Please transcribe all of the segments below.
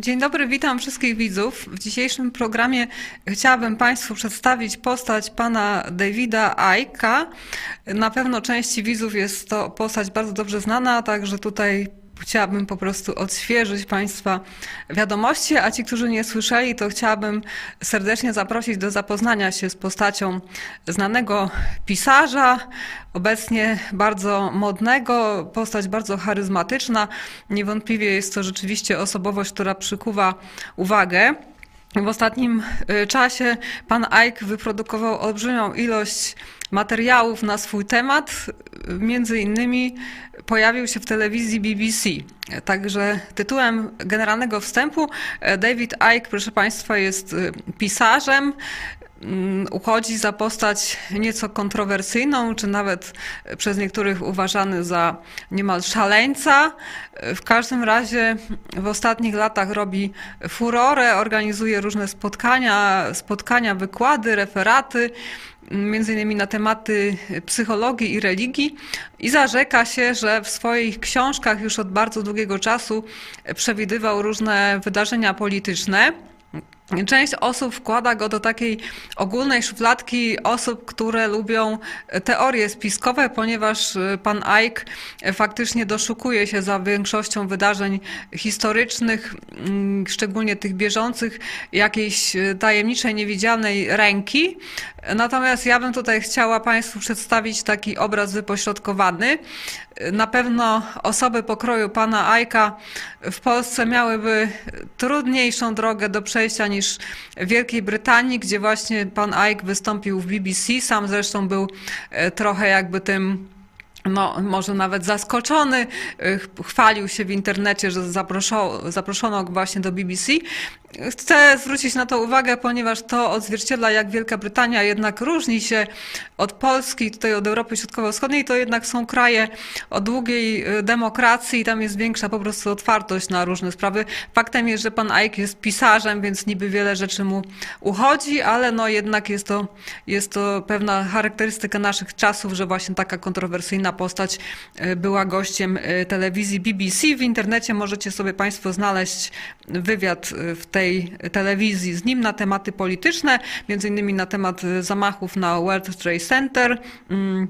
Dzień dobry, witam wszystkich widzów. W dzisiejszym programie chciałabym Państwu przedstawić postać pana Davida Aika. Na pewno części widzów jest to postać bardzo dobrze znana, także tutaj chciałabym po prostu odświeżyć Państwa wiadomości, a ci, którzy nie słyszeli, to chciałabym serdecznie zaprosić do zapoznania się z postacią znanego pisarza, obecnie bardzo modnego, postać bardzo charyzmatyczna. Niewątpliwie jest to rzeczywiście osobowość, która przykuwa uwagę. W ostatnim y, czasie pan Ike wyprodukował olbrzymią ilość materiałów na swój temat. Między innymi pojawił się w telewizji BBC. Także tytułem generalnego wstępu e, David Icke, proszę Państwa, jest e, pisarzem, mm, uchodzi za postać nieco kontrowersyjną, czy nawet przez niektórych uważany za niemal szaleńca. E, w każdym razie w ostatnich latach robi furorę, organizuje różne spotkania, spotkania, wykłady, referaty między innymi na tematy psychologii i religii i zarzeka się, że w swoich książkach już od bardzo długiego czasu przewidywał różne wydarzenia polityczne. Część osób wkłada go do takiej ogólnej szufladki osób, które lubią teorie spiskowe, ponieważ y, pan Ike faktycznie doszukuje się za większością wydarzeń historycznych, mm, szczególnie tych bieżących, jakiejś y, tajemniczej, niewidzialnej ręki. Natomiast ja bym tutaj chciała Państwu przedstawić taki obraz wypośrodkowany. Na pewno osoby pokroju pana Ajka w Polsce miałyby trudniejszą drogę do przejścia niż w Wielkiej Brytanii, gdzie właśnie pan Ike wystąpił w BBC. Sam zresztą był e, trochę jakby tym no, może nawet zaskoczony, e, chwalił się w internecie, że zaproszono, zaproszono go właśnie do BBC. Chcę zwrócić na to uwagę, ponieważ to odzwierciedla, jak Wielka Brytania jednak różni się od Polski, tutaj od Europy Środkowo-Wschodniej, to jednak są kraje o długiej y, demokracji i tam jest większa po prostu otwartość na różne sprawy. Faktem jest, że pan Ike jest pisarzem, więc niby wiele rzeczy mu uchodzi, ale no jednak jest to, jest to pewna charakterystyka naszych czasów, że właśnie taka kontrowersyjna postać y, była gościem y, telewizji BBC. W internecie możecie sobie Państwo znaleźć wywiad w tej tej telewizji z nim na tematy polityczne, między innymi na temat zamachów na World Trade Center mm,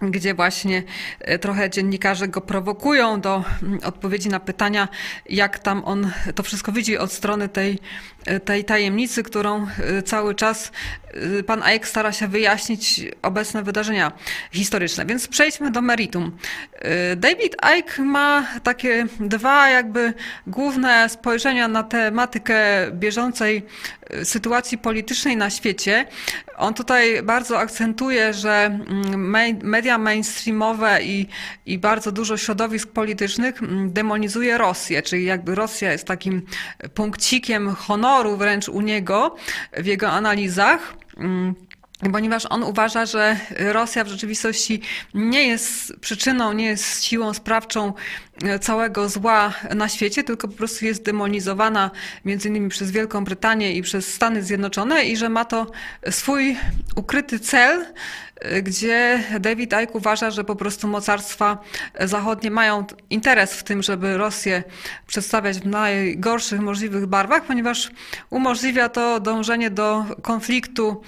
gdzie właśnie e, trochę dziennikarze go prowokują do mm, odpowiedzi na pytania, jak tam on to wszystko widzi od strony tej, e, tej tajemnicy, którą e, cały czas pan Ike stara się wyjaśnić obecne wydarzenia historyczne. Więc przejdźmy do meritum. David Ike ma takie dwa jakby główne spojrzenia na tematykę bieżącej sytuacji politycznej na świecie. On tutaj bardzo akcentuje, że mm, media mainstreamowe i, i bardzo dużo środowisk politycznych mm, demonizuje Rosję, czyli jakby Rosja jest takim punkcikiem honoru wręcz u niego w jego analizach. Mm, ponieważ on uważa, że Rosja w rzeczywistości nie jest przyczyną, nie jest siłą sprawczą e, całego zła na świecie, tylko po prostu jest demonizowana między innymi przez Wielką Brytanię i przez Stany Zjednoczone i że ma to swój ukryty cel, gdzie David Icke uważa, że po prostu mocarstwa zachodnie mają interes w tym, żeby Rosję przedstawiać w najgorszych możliwych barwach, ponieważ umożliwia to dążenie do konfliktu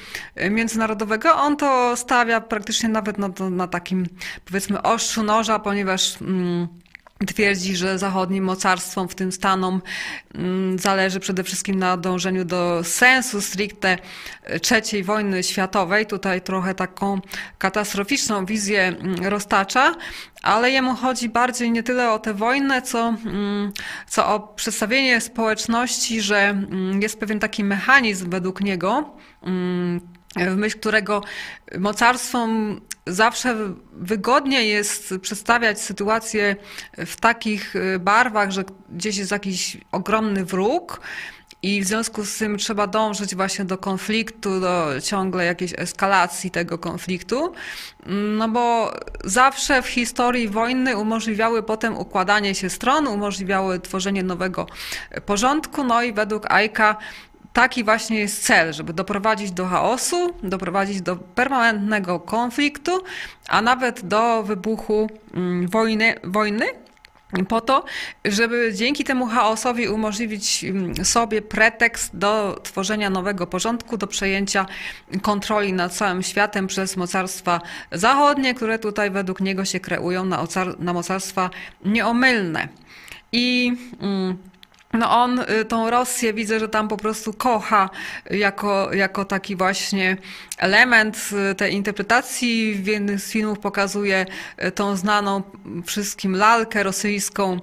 międzynarodowego. On to stawia praktycznie nawet na, na takim, powiedzmy, ostrzu noża, ponieważ. Mm, Twierdzi, że zachodnim mocarstwom, w tym Stanom, mm, zależy przede wszystkim na dążeniu do sensu stricte III wojny światowej. Tutaj trochę taką katastroficzną wizję mm, roztacza, ale jemu chodzi bardziej nie tyle o tę wojnę, co, mm, co o przedstawienie społeczności, że jest pewien taki mechanizm według niego, w myśl którego mocarstwom zawsze wygodnie jest przedstawiać sytuację w takich y, barwach, że gdzieś jest jakiś ogromny wróg. I w związku z tym trzeba dążyć właśnie do konfliktu, do ciągle jakiejś eskalacji tego konfliktu, no bo zawsze w historii wojny umożliwiały potem układanie się stron, umożliwiały tworzenie nowego porządku, no i według Ajka taki właśnie jest cel, żeby doprowadzić do chaosu, doprowadzić do permanentnego konfliktu, a nawet do wybuchu mm, wojny, wojny po to, żeby dzięki temu chaosowi umożliwić mm, sobie pretekst do tworzenia nowego porządku, do przejęcia kontroli nad całym światem przez mocarstwa zachodnie, które tutaj według niego się kreują na, na mocarstwa nieomylne. I mm, no on y, tą Rosję widzę, że tam po prostu kocha jako, jako taki właśnie element y, tej interpretacji. W jednym z filmów pokazuje y, tą znaną wszystkim lalkę rosyjską,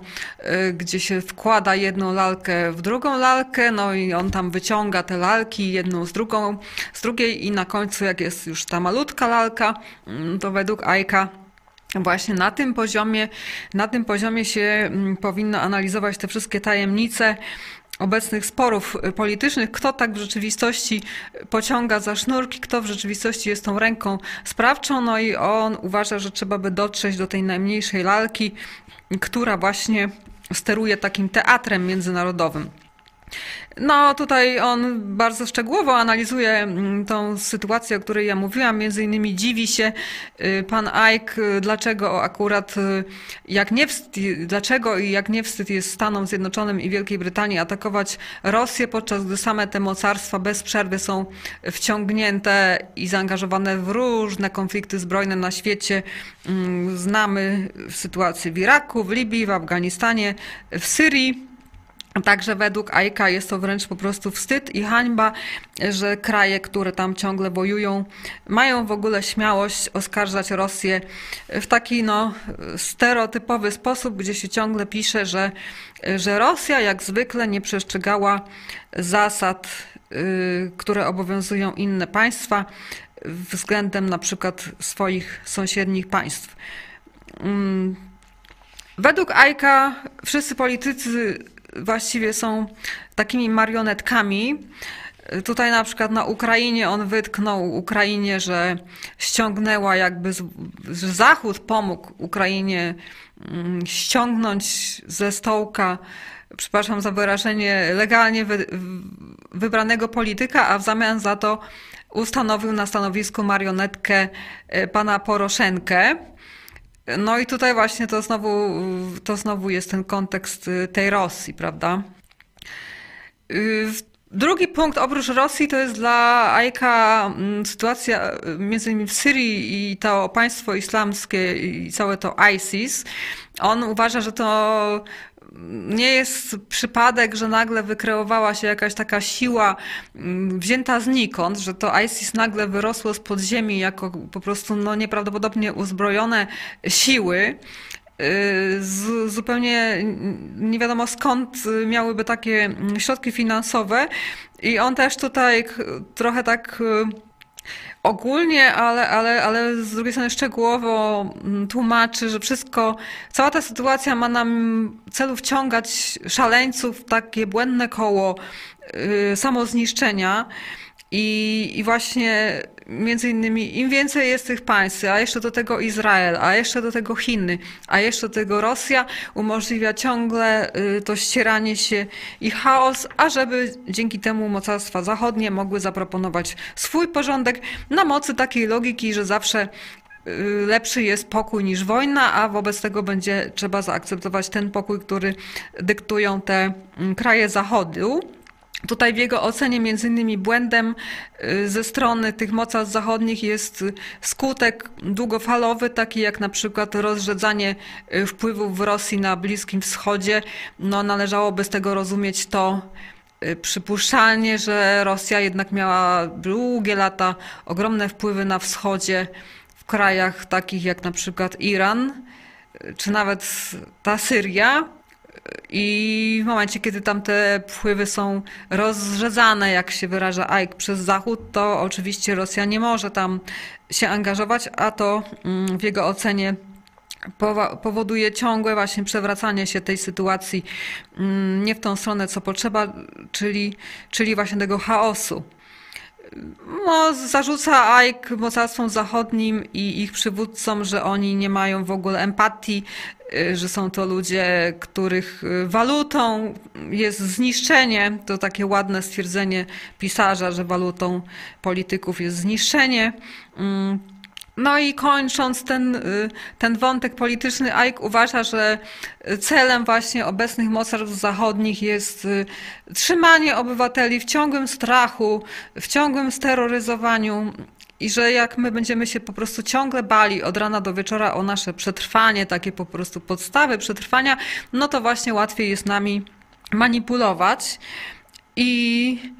gdzie się wkłada jedną lalkę w drugą lalkę, no i on tam wyciąga te lalki jedną z drugą, z drugiej i na końcu jak jest już ta malutka lalka, mm, to według Ajka Właśnie na tym poziomie, na tym poziomie się mm, powinno analizować te wszystkie tajemnice obecnych sporów politycznych, kto tak w rzeczywistości pociąga za sznurki, kto w rzeczywistości jest tą ręką sprawczą, no i on uważa, że trzeba by dotrzeć do tej najmniejszej lalki, która właśnie steruje takim teatrem międzynarodowym. No, tutaj on bardzo szczegółowo analizuje mm, tą sytuację, o której ja mówiłam. Między innymi dziwi się y, pan Ike, y, dlaczego akurat, y, jak nie dlaczego i jak nie wstyd jest Stanom Zjednoczonym i Wielkiej Brytanii atakować Rosję, podczas gdy same te mocarstwa bez przerwy są wciągnięte i zaangażowane w różne konflikty zbrojne na świecie. Mm, znamy sytuację w Iraku, w Libii, w Afganistanie, w Syrii. Także według AIKA jest to wręcz po prostu wstyd i hańba, że kraje, które tam ciągle bojują, mają w ogóle śmiałość oskarżać Rosję w taki no, stereotypowy sposób, gdzie się ciągle pisze, że, że Rosja jak zwykle nie przestrzegała zasad, y, które obowiązują inne państwa względem na przykład swoich sąsiednich państw. Mm. Według AIKA wszyscy politycy właściwie są takimi marionetkami. Tutaj na przykład na Ukrainie on wytknął Ukrainie, że ściągnęła jakby, że Zachód pomógł Ukrainie mm, ściągnąć ze stołka, przepraszam za wyrażenie, legalnie wy, wybranego polityka, a w zamian za to ustanowił na stanowisku marionetkę e, pana Poroszenkę. No i tutaj właśnie to znowu, to znowu jest ten kontekst y, tej Rosji, prawda? Y, drugi punkt oprócz Rosji to jest dla Ajka mm, sytuacja y, między innymi w Syrii i to państwo islamskie i całe to ISIS. On uważa, że to nie jest przypadek, że nagle wykreowała się jakaś taka siła mm, wzięta znikąd, że to ISIS nagle wyrosło z podziemi jako po prostu no, nieprawdopodobnie uzbrojone siły. Y, z, zupełnie nie wiadomo skąd miałyby takie środki finansowe i on też tutaj trochę tak y, ogólnie, ale, ale, ale z drugiej strony szczegółowo mm, tłumaczy, że wszystko, cała ta sytuacja ma nam celu wciągać szaleńców w takie błędne koło yy, samozniszczenia. I, I właśnie między innymi im więcej jest tych państw, a jeszcze do tego Izrael, a jeszcze do tego Chiny, a jeszcze do tego Rosja umożliwia ciągle y, to ścieranie się i chaos, ażeby dzięki temu mocarstwa zachodnie mogły zaproponować swój porządek na mocy takiej logiki, że zawsze y, lepszy jest pokój niż wojna, a wobec tego będzie trzeba zaakceptować ten pokój, który dyktują te mm, kraje zachodu. Tutaj w jego ocenie między innymi błędem y, ze strony tych mocarstw zachodnich jest skutek długofalowy, taki jak na przykład rozrzedzanie y, wpływów Rosji na Bliskim Wschodzie. No, należałoby z tego rozumieć to y, przypuszczalnie, że Rosja jednak miała długie lata ogromne wpływy na wschodzie, w krajach takich jak na przykład Iran, czy nawet ta Syria, i w momencie, kiedy tam te wpływy są rozrzedzane, jak się wyraża Ike, przez Zachód, to oczywiście Rosja nie może tam się angażować, a to mm, w jego ocenie powoduje ciągłe właśnie przewracanie się tej sytuacji mm, nie w tą stronę, co potrzeba, czyli, czyli właśnie tego chaosu. No, zarzuca Ike mocarstwom zachodnim i ich przywódcom, że oni nie mają w ogóle empatii, y, że są to ludzie, których y, walutą jest zniszczenie. To takie ładne stwierdzenie pisarza, że walutą polityków jest zniszczenie. No i kończąc ten, y, ten wątek polityczny, Ike uważa, że celem właśnie obecnych mocarstw zachodnich jest y, trzymanie obywateli w ciągłym strachu, w ciągłym steroryzowaniu i że jak my będziemy się po prostu ciągle bali od rana do wieczora o nasze przetrwanie, takie po prostu podstawy przetrwania, no to właśnie łatwiej jest nami manipulować. I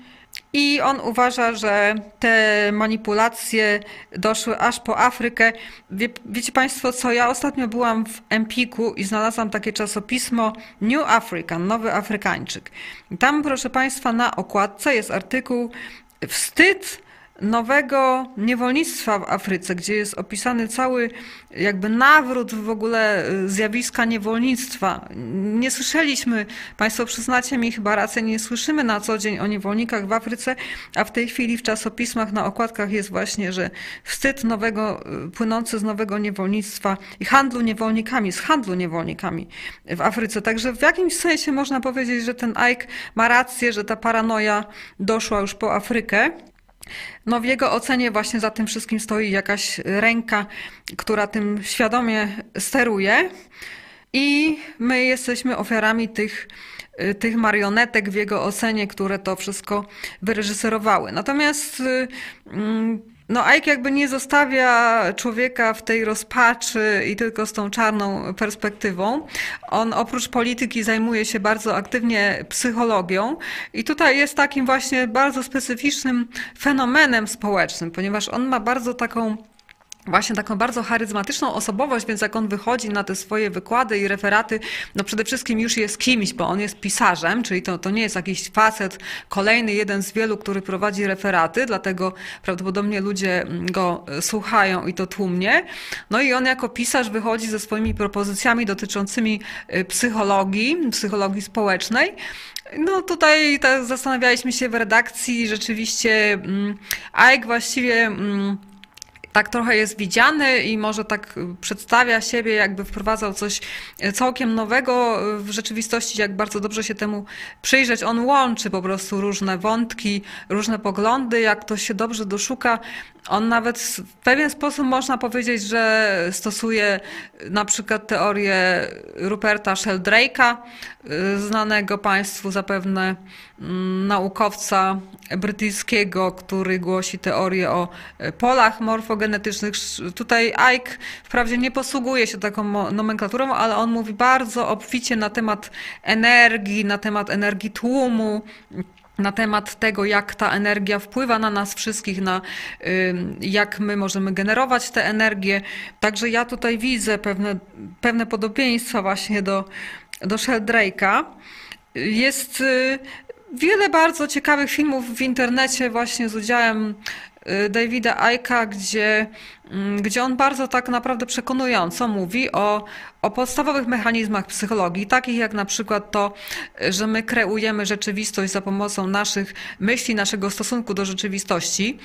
i on uważa, że te manipulacje doszły aż po Afrykę. Wie, wiecie Państwo co? Ja ostatnio byłam w Empiku i znalazłam takie czasopismo New African, Nowy Afrykańczyk. Tam, proszę Państwa, na okładce jest artykuł Wstyd nowego niewolnictwa w Afryce, gdzie jest opisany cały jakby nawrót w ogóle y, zjawiska niewolnictwa. Nie słyszeliśmy, Państwo przyznacie mi chyba rację, nie słyszymy na co dzień o niewolnikach w Afryce, a w tej chwili w czasopismach na okładkach jest właśnie, że wstyd nowego, y, płynący z nowego niewolnictwa i handlu niewolnikami, z handlu niewolnikami w Afryce. Także w jakimś sensie można powiedzieć, że ten Ike ma rację, że ta paranoja doszła już po Afrykę. No w jego ocenie właśnie za tym wszystkim stoi jakaś ręka, która tym świadomie steruje i my jesteśmy ofiarami tych, tych marionetek w jego ocenie, które to wszystko wyreżyserowały. Natomiast mm, no, Ike jakby nie zostawia człowieka w tej rozpaczy i tylko z tą czarną perspektywą. On oprócz polityki zajmuje się bardzo aktywnie psychologią i tutaj jest takim właśnie bardzo specyficznym fenomenem społecznym, ponieważ on ma bardzo taką właśnie taką bardzo charyzmatyczną osobowość, więc jak on wychodzi na te swoje wykłady i referaty, no przede wszystkim już jest kimś, bo on jest pisarzem, czyli to, to nie jest jakiś facet, kolejny jeden z wielu, który prowadzi referaty, dlatego prawdopodobnie ludzie go słuchają i to tłumnie. No i on jako pisarz wychodzi ze swoimi propozycjami dotyczącymi y, psychologii, psychologii społecznej. No tutaj tak zastanawialiśmy się w redakcji, rzeczywiście mm, Ike właściwie mm, tak trochę jest widziany i może tak przedstawia siebie, jakby wprowadzał coś całkiem nowego w rzeczywistości, jak bardzo dobrze się temu przyjrzeć. On łączy po prostu różne wątki, różne poglądy, jak to się dobrze doszuka. On nawet w pewien sposób można powiedzieć, że stosuje na przykład teorię Ruperta Sheldrake'a, znanego Państwu zapewne naukowca brytyjskiego, który głosi teorię o polach morfogenetycznych. Tutaj Ike wprawdzie nie posługuje się taką nomenklaturą, ale on mówi bardzo obficie na temat energii, na temat energii tłumu, na temat tego, jak ta energia wpływa na nas wszystkich, na jak my możemy generować tę energię. Także ja tutaj widzę pewne, pewne podobieństwa właśnie do, do Sheldrake'a. Jest y, wiele bardzo ciekawych filmów w internecie właśnie z udziałem y, Davida Aika, gdzie, mm, gdzie on bardzo tak naprawdę przekonująco mówi o, o podstawowych mechanizmach psychologii, takich jak na przykład to, że my kreujemy rzeczywistość za pomocą naszych myśli, naszego stosunku do rzeczywistości,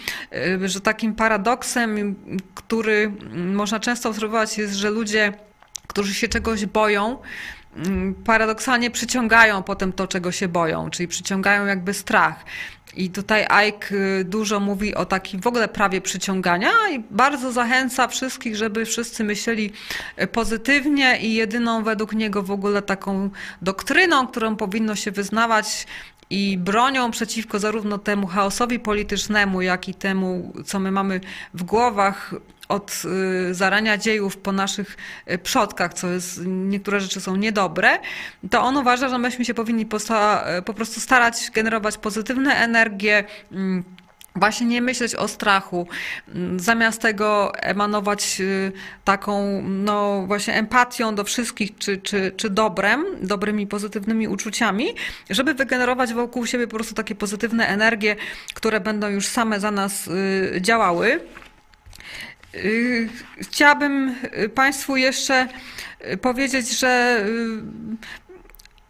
y, że takim paradoksem, który można często obserwować jest, że ludzie, którzy się czegoś boją, Mm, paradoksalnie przyciągają potem to, czego się boją, czyli przyciągają jakby strach. I tutaj Ike y, dużo mówi o takim w ogóle prawie przyciągania i bardzo zachęca wszystkich, żeby wszyscy myśleli y, pozytywnie i jedyną według niego w ogóle taką doktryną, którą powinno się wyznawać i bronią przeciwko zarówno temu chaosowi politycznemu, jak i temu, co my mamy w głowach od y, zarania dziejów po naszych y, przodkach, co jest, niektóre rzeczy są niedobre, to on uważa, że myśmy się powinni y, po prostu starać generować pozytywne energie, mm, Właśnie nie myśleć o strachu, zamiast tego emanować taką, no właśnie empatią do wszystkich, czy, czy, czy dobrem, dobrymi, pozytywnymi uczuciami, żeby wygenerować wokół siebie po prostu takie pozytywne energie, które będą już same za nas działały. Y, chciałabym Państwu jeszcze powiedzieć, że y,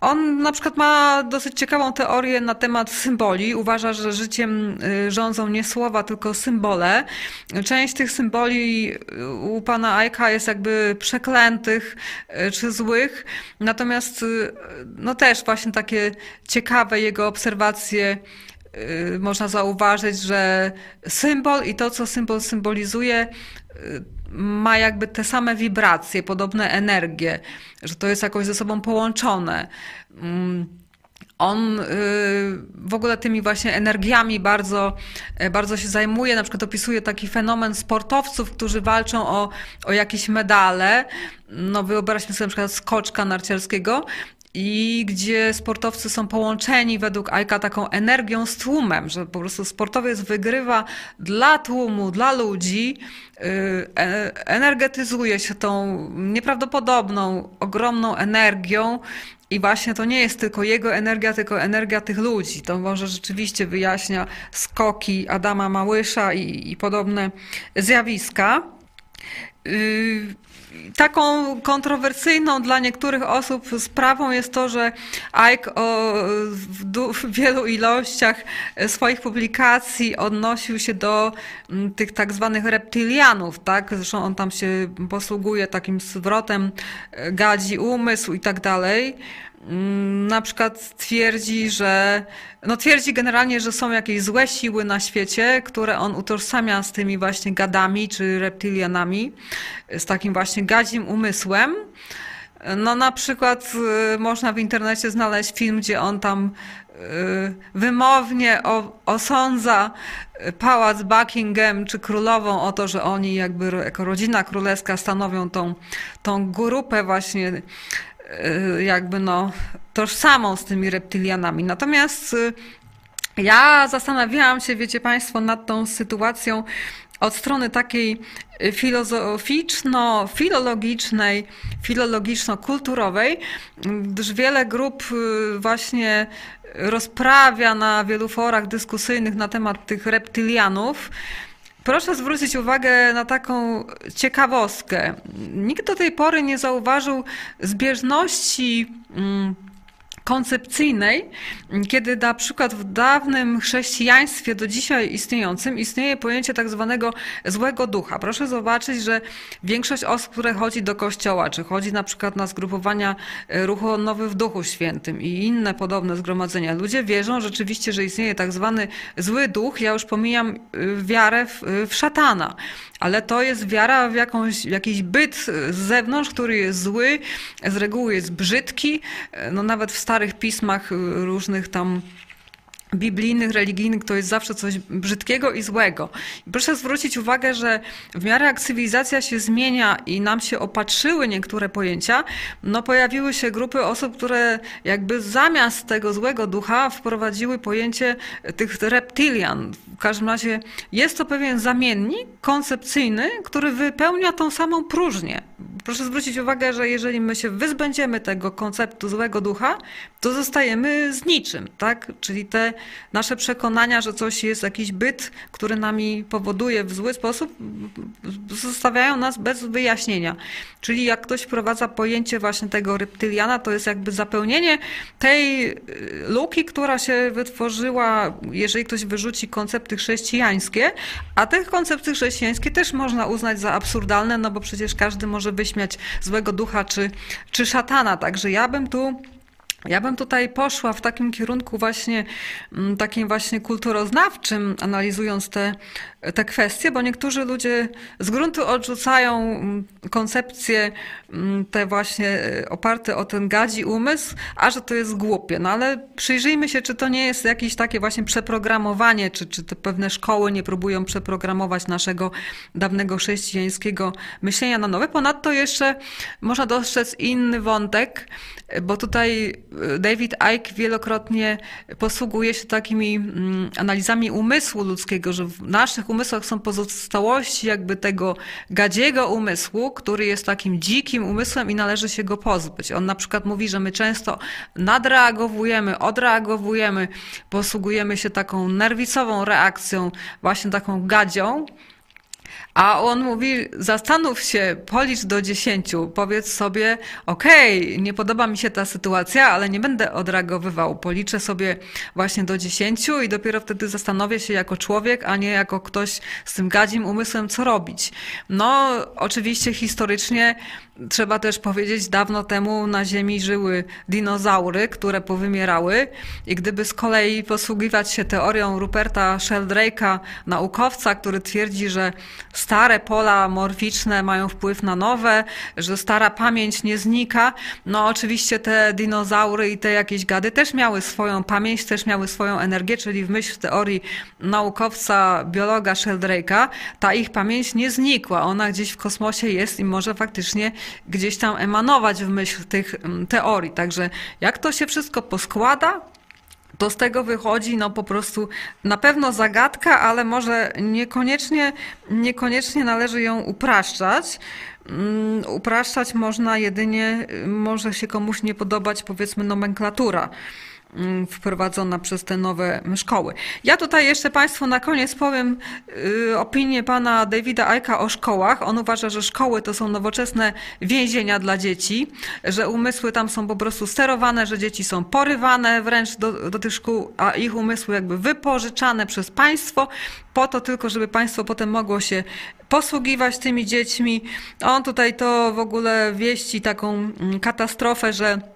on na przykład ma dosyć ciekawą teorię na temat symboli. Uważa, że życiem y, rządzą nie słowa, tylko symbole. Część tych symboli u pana Ajka jest jakby przeklętych czy złych. Natomiast no też właśnie takie ciekawe jego obserwacje y, można zauważyć, że symbol i to, co symbol symbolizuje, y, ma jakby te same wibracje, podobne energie, że to jest jakoś ze sobą połączone. Mm, on y, w ogóle tymi właśnie energiami bardzo, bardzo się zajmuje. Na przykład opisuje taki fenomen sportowców, którzy walczą o, o jakieś medale. No wyobraźmy sobie na przykład skoczka narciarskiego i gdzie sportowcy są połączeni według Aika taką energią z tłumem, że po prostu sportowiec wygrywa dla tłumu, dla ludzi, y, e, energetyzuje się tą nieprawdopodobną, ogromną energią. I właśnie to nie jest tylko jego energia, tylko energia tych ludzi. To może rzeczywiście wyjaśnia skoki Adama Małysza i, i podobne zjawiska. Y, taką kontrowersyjną dla niektórych osób sprawą jest to, że Ike w, wielu ilościach swoich publikacji odnosił się do mm, tych tak zwanych reptylianów, tak? Zresztą on tam się posługuje takim zwrotem e, gadzi umysł i tak dalej. Mm, na przykład twierdzi, że no twierdzi generalnie, że są jakieś złe siły na świecie, które on utożsamia z tymi właśnie gadami czy reptilianami, z takim właśnie gadzim umysłem. No na przykład y, można w internecie znaleźć film, gdzie on tam y, wymownie osądza pałac Buckingham czy królową o to, że oni jakby jako rodzina królewska stanowią tą, tą grupę właśnie jakby no tożsamą z tymi reptylianami. Natomiast y, ja zastanawiałam się, wiecie Państwo, nad tą sytuacją od strony takiej filozoficzno-filologicznej, filologiczno-kulturowej, gdyż wiele grup y, właśnie rozprawia na wielu forach dyskusyjnych na temat tych reptylianów. Proszę zwrócić uwagę na taką ciekawostkę. Nikt do tej pory nie zauważył zbieżności. Mm, koncepcyjnej, kiedy na przykład w dawnym chrześcijaństwie do dzisiaj istniejącym istnieje pojęcie tak zwanego złego ducha. Proszę zobaczyć, że większość osób, które chodzi do kościoła, czy chodzi na przykład na zgrupowania e, ruchu nowy w Duchu Świętym i inne podobne zgromadzenia, ludzie wierzą rzeczywiście, że istnieje tak zwany zły duch. Ja już pomijam e, wiarę w, e, w szatana ale to jest wiara w jakąś, jakiś byt z zewnątrz, który jest zły, z reguły jest brzydki. No nawet w starych pismach różnych tam biblijnych, religijnych to jest zawsze coś brzydkiego i złego. Proszę zwrócić uwagę, że w miarę jak cywilizacja się zmienia i nam się opatrzyły niektóre pojęcia, no pojawiły się grupy osób, które jakby zamiast tego złego ducha wprowadziły pojęcie tych reptilian. Każdym razie jest to pewien zamiennik koncepcyjny, który wypełnia tą samą próżnię. Proszę zwrócić uwagę, że jeżeli my się wyzbędziemy tego konceptu złego ducha, to zostajemy z niczym, tak? Czyli te nasze przekonania, że coś jest jakiś byt, który nami powoduje w zły sposób, zostawiają nas bez wyjaśnienia. Czyli jak ktoś wprowadza pojęcie właśnie tego reptyliana, to jest jakby zapełnienie tej y, luki, która się wytworzyła, jeżeli ktoś wyrzuci koncepty chrześcijańskie, a te koncepty chrześcijańskie też można uznać za absurdalne, no bo przecież każdy może wyśmiać złego ducha czy, czy szatana. Także ja bym tu ja bym tutaj poszła w takim kierunku właśnie mm, takim właśnie kulturoznawczym, analizując te, te kwestie, bo niektórzy ludzie z gruntu odrzucają mm, koncepcje mm, te właśnie e, oparte o ten gadzi umysł, a że to jest głupie. No ale przyjrzyjmy się, czy to nie jest jakieś takie właśnie przeprogramowanie, czy, czy te pewne szkoły nie próbują przeprogramować naszego dawnego chrześcijańskiego myślenia na nowe. Ponadto jeszcze można dostrzec inny wątek, bo tutaj David Icke wielokrotnie posługuje się takimi mm, analizami umysłu ludzkiego, że w naszych umysłach są pozostałości jakby tego gadziego umysłu, który jest takim dzikim umysłem i należy się go pozbyć. On na przykład mówi, że my często nadreagowujemy, odreagowujemy, posługujemy się taką nerwicową reakcją, właśnie taką gadzią, A on mówi, zastanów się, policz do dziesięciu, powiedz sobie, okej, okay, nie podoba mi się ta sytuacja, ale nie będę odreagowywał. Policzę sobie właśnie do dziesięciu i dopiero wtedy zastanowię się jako człowiek, a nie jako ktoś z tym gadzim umysłem, co robić. No, oczywiście historycznie Trzeba też powiedzieć, dawno temu na Ziemi żyły dinozaury, które powymierały. I gdyby z kolei posługiwać się teorią Ruperta Sheldrake'a, naukowca, który twierdzi, że stare pola morficzne mają wpływ na nowe, że stara pamięć nie znika, no oczywiście te dinozaury i te jakieś gady też miały swoją pamięć, też miały swoją energię, czyli w myśl teorii naukowca, biologa Sheldrake'a, ta ich pamięć nie znikła, ona gdzieś w kosmosie jest i może faktycznie gdzieś tam emanować w myśl tych mm, teorii. Także jak to się wszystko poskłada, to z tego wychodzi no po prostu na pewno zagadka, ale może niekoniecznie, niekoniecznie należy ją upraszczać. Um, upraszczać można jedynie, może się komuś nie podobać powiedzmy nomenklatura. Mm, wprowadzona przez te nowe szkoły. Ja tutaj jeszcze Państwu na koniec powiem y, opinię pana Davida Aika o szkołach. On uważa, że szkoły to są nowoczesne więzienia dla dzieci, że umysły tam są po prostu sterowane, że dzieci są porywane wręcz do, do tych szkół, a ich umysły jakby wypożyczane przez państwo, po to tylko, żeby państwo potem mogło się posługiwać tymi dziećmi. On tutaj to w ogóle wieści taką mm, katastrofę, że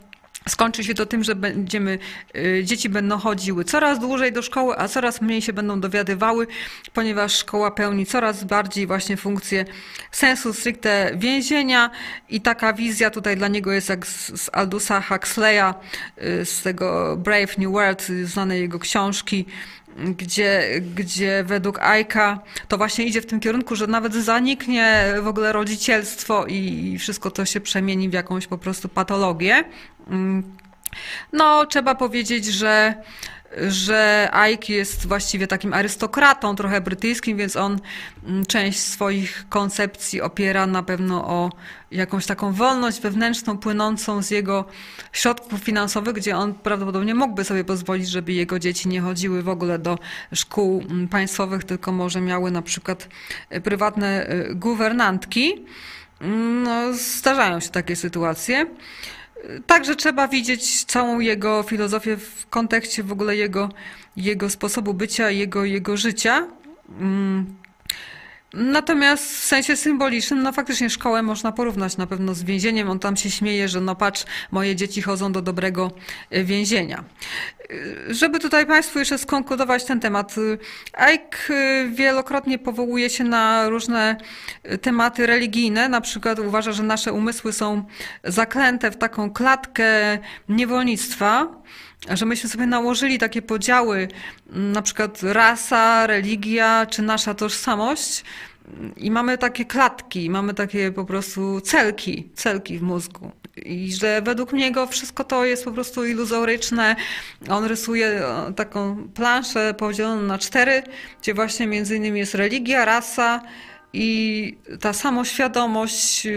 Skończy się to tym, że będziemy, y, dzieci będą chodziły coraz dłużej do szkoły, a coraz mniej się będą dowiadywały, ponieważ szkoła pełni coraz bardziej właśnie funkcję sensu stricte więzienia. I taka wizja tutaj dla niego jest jak z, Aldusa Huxleya, y, z tego Brave New World, znanej jego książki, gdzie, gdzie według Aika to właśnie idzie w tym kierunku, że nawet zaniknie w ogóle rodzicielstwo i wszystko to się przemieni w jakąś po prostu patologię. No, trzeba powiedzieć, że że Ike jest właściwie takim arystokratą, trochę brytyjskim, więc on mm, część swoich koncepcji opiera na pewno o jakąś taką wolność wewnętrzną płynącą z jego środków finansowych, gdzie on prawdopodobnie mógłby sobie pozwolić, żeby jego dzieci nie chodziły w ogóle do szkół mm, państwowych, tylko może miały na przykład e, prywatne e, guwernantki. Mm, no, zdarzają się takie sytuacje. Także trzeba widzieć całą jego filozofię w kontekście w ogóle jego, jego sposobu bycia, jego, jego życia. Natomiast w sensie symbolicznym, no faktycznie szkołę można porównać na pewno z więzieniem. On tam się śmieje, że no patrz, moje dzieci chodzą do dobrego e, więzienia. E, żeby tutaj Państwu jeszcze skonkludować ten temat, Ike e, wielokrotnie powołuje się na różne tematy religijne. Na przykład uważa, że nasze umysły są zaklęte w taką klatkę niewolnictwa że myśmy sobie nałożyli takie podziały, na przykład rasa, religia czy nasza tożsamość, i mamy takie klatki, mamy takie po prostu celki, celki w mózgu. I że według niego wszystko to jest po prostu iluzoryczne. On rysuje e, taką planszę podzieloną na cztery, gdzie właśnie między innymi jest religia, rasa i ta samoświadomość,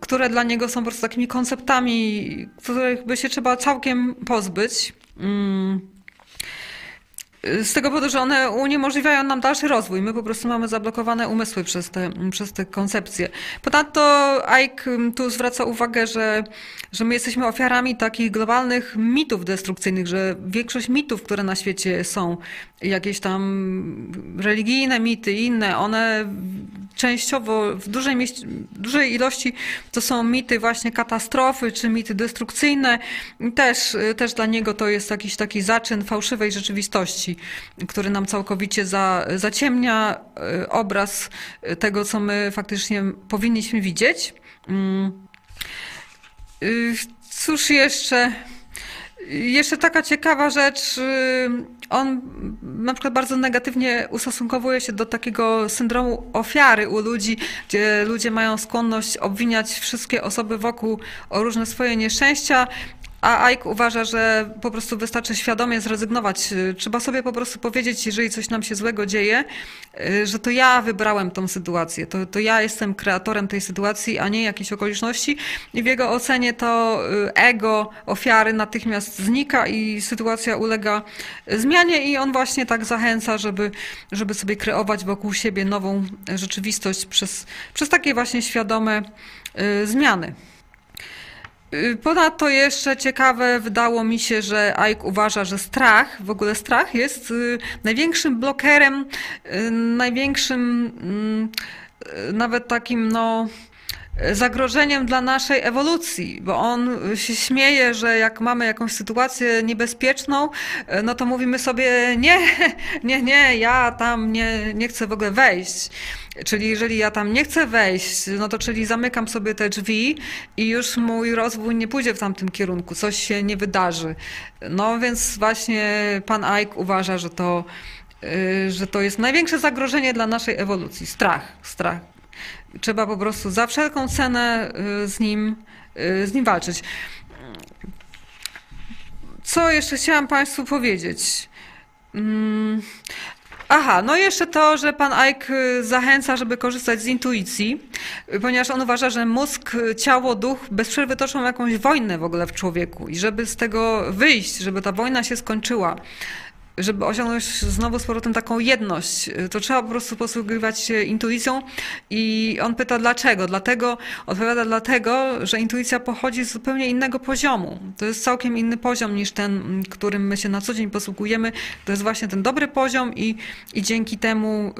które dla niego są po prostu takimi konceptami, których by się trzeba całkiem pozbyć. Mm z tego powodu, że one uniemożliwiają nam dalszy rozwój. My po prostu mamy zablokowane umysły przez te, przez te koncepcje. Ponadto Ike tu zwraca uwagę, że, że my jesteśmy ofiarami takich globalnych mitów destrukcyjnych, że większość mitów, które na świecie są, jakieś tam religijne mity inne, one częściowo w dużej, dużej ilości to są mity właśnie katastrofy, czy mity destrukcyjne. Też, też dla niego to jest jakiś taki zaczyn fałszywej rzeczywistości który nam całkowicie za, zaciemnia e, obraz tego, co my faktycznie powinniśmy widzieć. Mm. Y, cóż jeszcze? Jeszcze taka ciekawa rzecz, y, on na przykład bardzo negatywnie ustosunkowuje się do takiego syndromu ofiary u ludzi, gdzie ludzie mają skłonność obwiniać wszystkie osoby wokół o różne swoje nieszczęścia a Ike uważa, że po prostu wystarczy świadomie zrezygnować. Trzeba sobie po prostu powiedzieć, jeżeli coś nam się złego dzieje, że to ja wybrałem tą sytuację, to, to ja jestem kreatorem tej sytuacji, a nie jakieś okoliczności. I w jego ocenie to ego ofiary natychmiast znika i sytuacja ulega zmianie i on właśnie tak zachęca, żeby, żeby sobie kreować wokół siebie nową rzeczywistość przez, przez takie właśnie świadome y, zmiany. Y, ponadto jeszcze ciekawe wydało mi się, że Ike uważa, że strach, w ogóle strach jest y, największym blokerem, największym mm, nawet takim no zagrożeniem dla naszej ewolucji, bo on się śmieje, że jak mamy jakąś sytuację niebezpieczną, no to mówimy sobie nie, nie, nie, ja tam nie, nie chcę w ogóle wejść. Czyli jeżeli ja tam nie chcę wejść, no to czyli zamykam sobie te drzwi i już mój rozwój nie pójdzie w tamtym kierunku, coś się nie wydarzy. No więc właśnie pan Ike uważa, że to, y, że to jest największe zagrożenie dla naszej ewolucji. Strach, strach. Trzeba po prostu za wszelką cenę y, z nim, y, z nim walczyć. Co jeszcze chciałam Państwu powiedzieć? Aha, no jeszcze to, że pan Ike y, zachęca, żeby korzystać z intuicji, ponieważ on uważa, że mózg, ciało, duch bez przerwy toczą jakąś wojnę w ogóle w człowieku i żeby z tego wyjść, żeby ta wojna się skończyła, żeby osiągnąć znowu z powrotem taką jedność, to trzeba po prostu posługiwać się intuicją. I on pyta dlaczego? Dlatego, odpowiada dlatego, że intuicja pochodzi z zupełnie innego poziomu. To jest całkiem inny poziom niż ten, którym my się na co dzień posługujemy. To jest właśnie ten dobry poziom i, i dzięki temu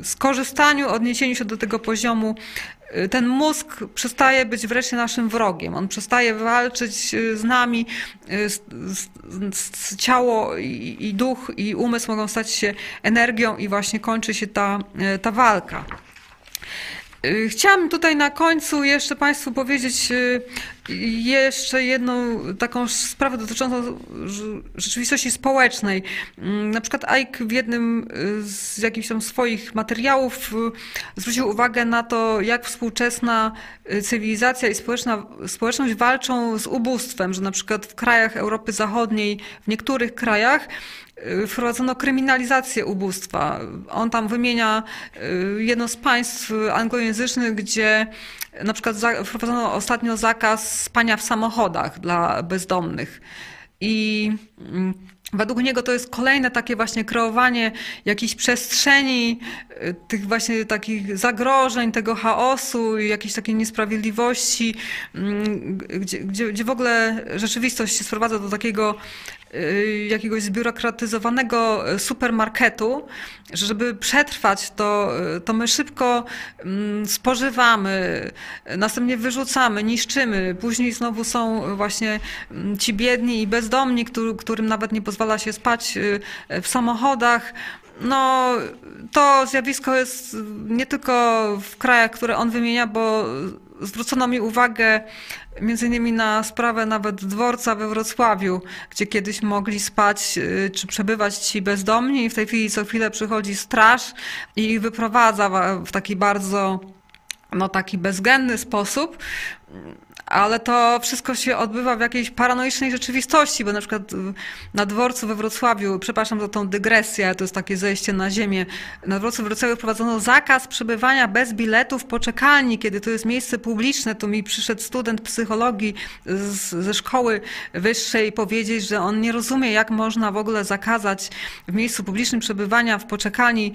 y, skorzystaniu, odniesieniu się do tego poziomu Y, ten mózg przestaje być wreszcie naszym wrogiem. On przestaje walczyć y, z nami. Y, ciało i, i duch i umysł mogą stać się energią i właśnie kończy się ta, ta walka. Y, chciałam tutaj na końcu jeszcze Państwu powiedzieć y, jeszcze jedną taką sprawę dotyczącą rzeczywistości społecznej. Mm, na przykład Ike w jednym y, z jakichś tam swoich materiałów zwrócił uwagę na to, jak współczesna cywilizacja i społeczna, społeczność walczą z ubóstwem, że na przykład w krajach Europy Zachodniej, w niektórych krajach wprowadzono kryminalizację ubóstwa. On tam wymienia y, jedno z państw anglojęzycznych, gdzie na przykład wprowadzono ostatnio zakaz spania w samochodach dla bezdomnych. I mm, Według niego to jest kolejne takie właśnie kreowanie jakiejś przestrzeni, y, tych właśnie takich zagrożeń, tego chaosu, jakiejś takiej niesprawiedliwości, mm, gdzie, gdzie, gdzie w ogóle rzeczywistość się sprowadza do takiego Y, jakiegoś zbiurokratyzowanego supermarketu, żeby przetrwać, to, to my szybko mm, spożywamy, następnie wyrzucamy, niszczymy. Później znowu są właśnie mm, ci biedni i bezdomni, którym nawet nie pozwala się spać y, w samochodach. No, to zjawisko jest nie tylko w krajach, które on wymienia, bo zwrócono mi uwagę między innymi na sprawę nawet dworca we Wrocławiu, gdzie kiedyś mogli spać y, czy przebywać ci bezdomni i w tej chwili co chwilę przychodzi straż i ich wyprowadza w taki bardzo no, taki bezgenny sposób ale to wszystko się odbywa w jakiejś paranoicznej rzeczywistości, bo na przykład na dworcu we Wrocławiu, przepraszam za tą dygresję, to jest takie zejście na ziemię, na dworcu we Wrocławiu wprowadzono zakaz przebywania bez biletów poczekalni, kiedy to jest miejsce publiczne, to mi przyszedł student psychologii z, ze szkoły wyższej powiedzieć, że on nie rozumie, jak można w ogóle zakazać w miejscu publicznym przebywania w poczekalni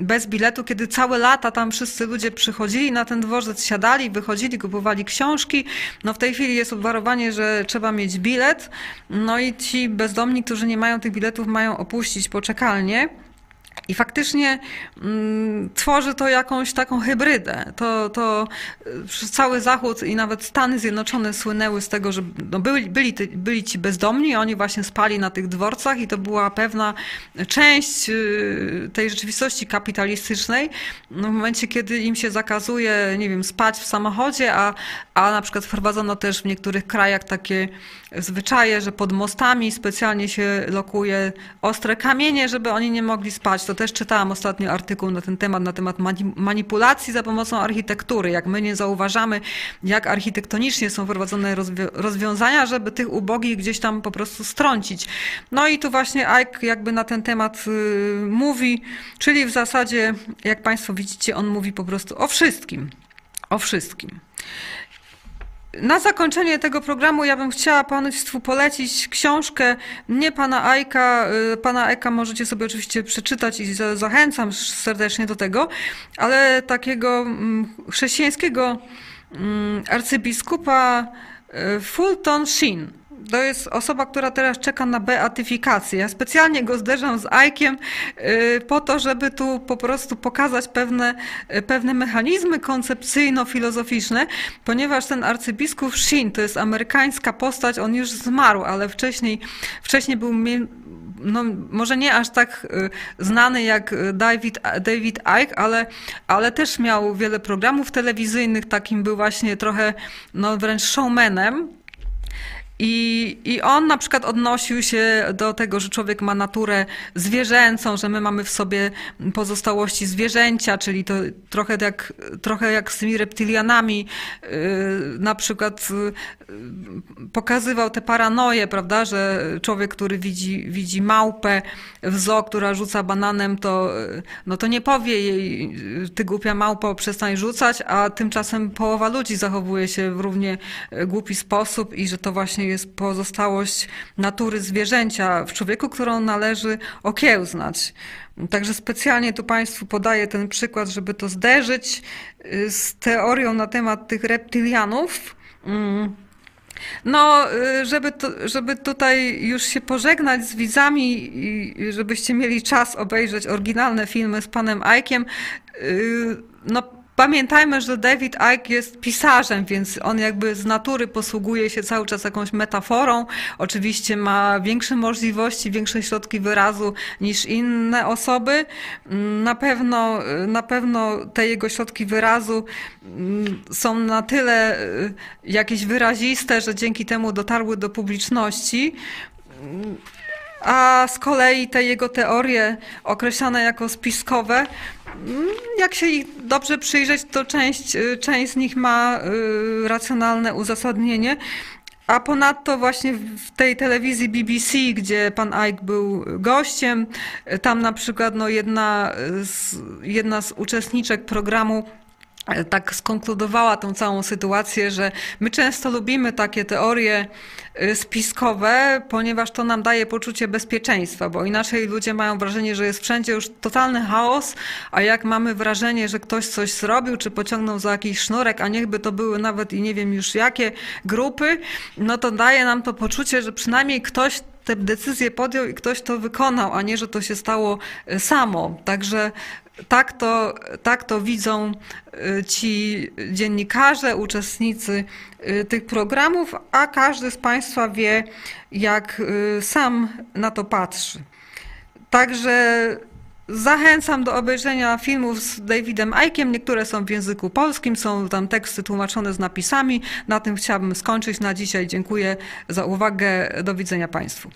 bez biletu, kiedy całe lata tam wszyscy ludzie przychodzili na ten dworzec, siadali, wychodzili, kupowali książki, no w tej chwili jest obwarowanie, że trzeba mieć bilet, no i ci bezdomni, którzy nie mają tych biletów, mają opuścić poczekalnię. I faktycznie mm, tworzy to jakąś taką hybrydę. To, to y, cały Zachód i nawet Stany Zjednoczone słynęły z tego, że no byli, byli, byli ci bezdomni, oni właśnie spali na tych dworcach i to była pewna część y, tej rzeczywistości kapitalistycznej. No w momencie, kiedy im się zakazuje, nie wiem, spać w samochodzie, a, a na przykład wprowadzono też w niektórych krajach takie zwyczaje, że pod mostami specjalnie się lokuje ostre kamienie, żeby oni nie mogli spać to też czytałam ostatnio artykuł na ten temat, na temat manipulacji za pomocą architektury, jak my nie zauważamy, jak architektonicznie są prowadzone rozwiązania, żeby tych ubogich gdzieś tam po prostu strącić. No i tu właśnie Ike jakby na ten temat y, mówi, czyli w zasadzie, jak Państwo widzicie, on mówi po prostu o wszystkim. O wszystkim. Na zakończenie tego programu ja bym chciała Państwu polecić książkę nie pana Ajka. Y, pana Eka możecie sobie oczywiście przeczytać i zachęcam serdecznie do tego, ale takiego mm, chrześcijańskiego mm, arcybiskupa y, Fulton Sheen to jest osoba, która teraz czeka na beatyfikację. Ja specjalnie go zderzam z Ajkiem y, po to, żeby tu po prostu pokazać pewne, y, pewne mechanizmy koncepcyjno-filozoficzne, ponieważ ten arcybiskup Shin to jest amerykańska postać, on już zmarł, ale wcześniej, wcześniej był no, może nie aż tak y, znany jak David, David Icke, ale, ale też miał wiele programów telewizyjnych, takim był właśnie trochę no, wręcz showmanem. I, I on na przykład odnosił się do tego, że człowiek ma naturę zwierzęcą, że my mamy w sobie pozostałości zwierzęcia, czyli to trochę jak, trochę jak z tymi reptylianami. Yy, na przykład yy, pokazywał te paranoje, prawda, że człowiek, który widzi, widzi małpę w zoo, która rzuca bananem, to, yy, no to nie powie jej, ty głupia małpo, przestań rzucać, a tymczasem połowa ludzi zachowuje się w równie głupi sposób i że to właśnie jest pozostałość natury zwierzęcia w człowieku, którą należy okiełznać. Także specjalnie tu Państwu podaję ten przykład, żeby to zderzyć y, z teorią na temat tych reptylianów. Mm. No, y, żeby, to, żeby tutaj już się pożegnać z widzami i żebyście mieli czas obejrzeć oryginalne filmy z panem Ajkiem, y, no Pamiętajmy, że David Icke jest pisarzem, więc on jakby z natury posługuje się cały czas jakąś metaforą. Oczywiście ma większe możliwości, większe środki wyrazu niż inne osoby. Na pewno, na pewno te jego środki wyrazu mm, są na tyle y, jakieś wyraziste, że dzięki temu dotarły do publiczności. A z kolei te jego teorie określane jako spiskowe Mm, jak się ich dobrze przyjrzeć, to część, y, część z nich ma y, racjonalne uzasadnienie. A ponadto właśnie w tej telewizji BBC, gdzie pan Ike był gościem, tam na przykład no jedna, z, jedna z uczestniczek programu tak skonkludowała tą całą sytuację, że my często lubimy takie teorie y, spiskowe, ponieważ to nam daje poczucie bezpieczeństwa, bo inaczej ludzie mają wrażenie, że jest wszędzie już totalny chaos, a jak mamy wrażenie, że ktoś coś zrobił, czy pociągnął za jakiś sznurek, a niechby to były nawet i nie wiem już jakie grupy, no to daje nam to poczucie, że przynajmniej ktoś tę decyzję podjął i ktoś to wykonał, a nie, że to się stało y, samo. Także tak to, tak to widzą y, ci dziennikarze, uczestnicy y, tych programów, a każdy z Państwa wie, jak y, sam na to patrzy. Także Zachęcam do obejrzenia filmów z Davidem Ickiem. Niektóre są w języku polskim, są tam teksty tłumaczone z napisami. Na tym chciałabym skończyć na dzisiaj. Dziękuję za uwagę. Do widzenia Państwu.